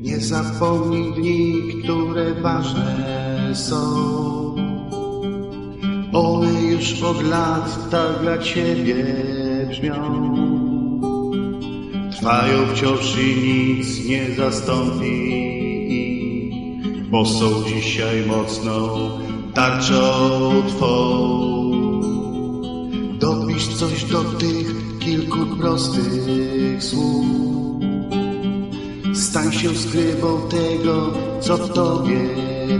Nie zapomnij dni, które ważne są. One już od lat tak dla ciebie brzmią. Trwają wciąż i nic nie zastąpi bo są dzisiaj mocną tarczą twą. Dopisz coś do tych kilku prostych słów. Stań się skrybą tego, co w tobie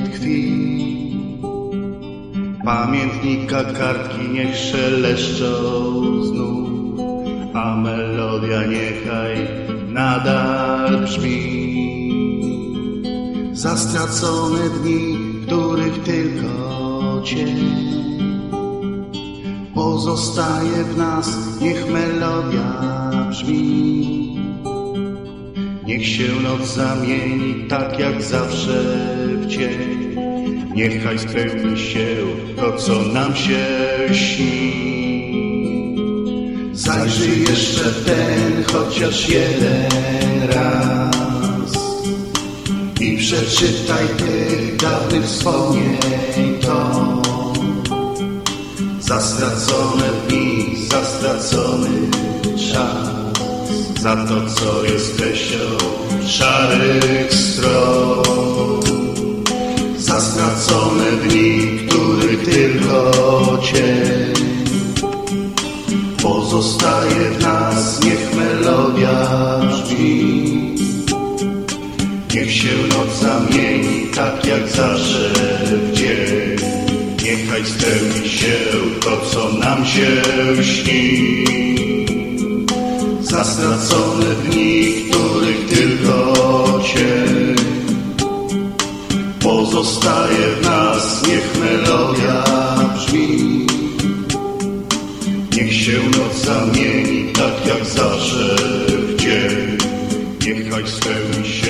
tkwi. Pamiętnika kartki niech szeleszczą znów, a melodia niechaj nadal brzmi. Za stracone dni, których tylko cień pozostaje w nas, niech melodia brzmi. Niech się noc zamieni tak jak zawsze w dzień. Niechaj spełni się to, co nam się śni. Zajrzyj jeszcze ten chociaż jeden raz i przeczytaj tych dawnych wspomnień to. Za stracone dni, za stracony czas, za to, co jest treścią szarych stron. Za stracone dni, których tylko cień pozostaje w nas, niech melodia brzmi. Niech się noc zamieni, tak jak zawsze w dzień. Niechaj spełni się to, co nam się śni. Stracone dni, których tylko cień pozostaje w nas, niech melodia brzmi. Niech się noc zamieni, tak jak zawsze w dzień. Niechaj spełni się